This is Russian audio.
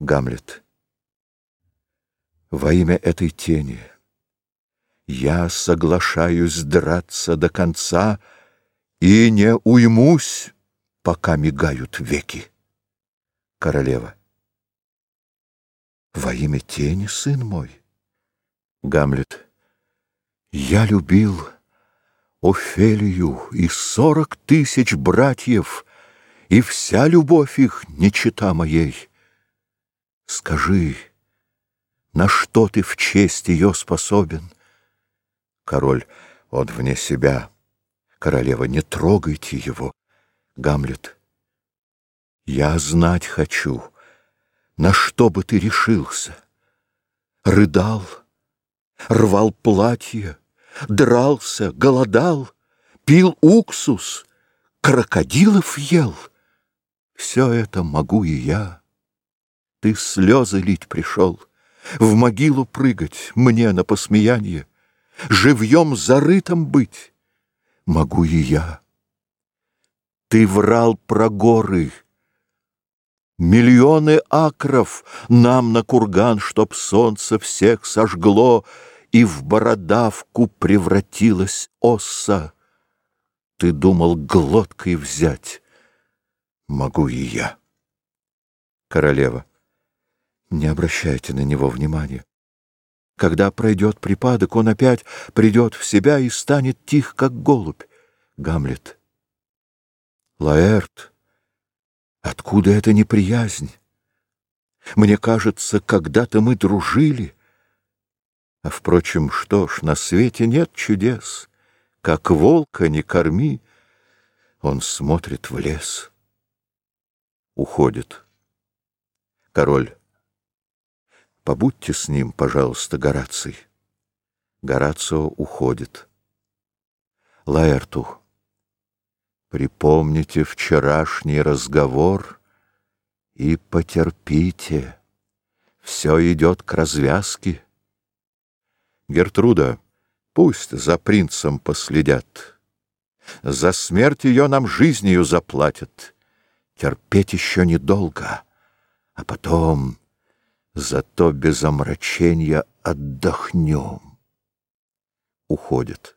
Гамлет. Во имя этой тени я соглашаюсь драться до конца и не уймусь, пока мигают веки. Королева. Во имя тени, сын мой. Гамлет. Я любил Офелию и сорок тысяч братьев, и вся любовь их не чета моей. Скажи, на что ты в честь ее способен? Король, он вне себя. Королева, не трогайте его. Гамлет, я знать хочу, на что бы ты решился. Рыдал, рвал платье, дрался, голодал, пил уксус, крокодилов ел. Все это могу и я. Ты слезы лить пришел, в могилу прыгать, мне на посмеяние, живьем зарытым быть. Могу и я. Ты врал про горы, Миллионы акров нам на курган, Чтоб солнце всех сожгло, И в бородавку превратилась оса. Ты думал глоткой взять, могу и я. Королева. Не обращайте на него внимания. Когда пройдет припадок, он опять придет в себя и станет тих, как голубь. Гамлет. Лаэрт, откуда эта неприязнь? Мне кажется, когда-то мы дружили. А, впрочем, что ж, на свете нет чудес. Как волка не корми, он смотрит в лес. Уходит. Король. Побудьте с ним, пожалуйста, Гораций. Горацио уходит. Лаэрту. Припомните вчерашний разговор и потерпите. Все идет к развязке. Гертруда, пусть за принцем последят. За смерть ее нам жизнью заплатят. Терпеть еще недолго, а потом зато без омрачения отдохнем. Уходит.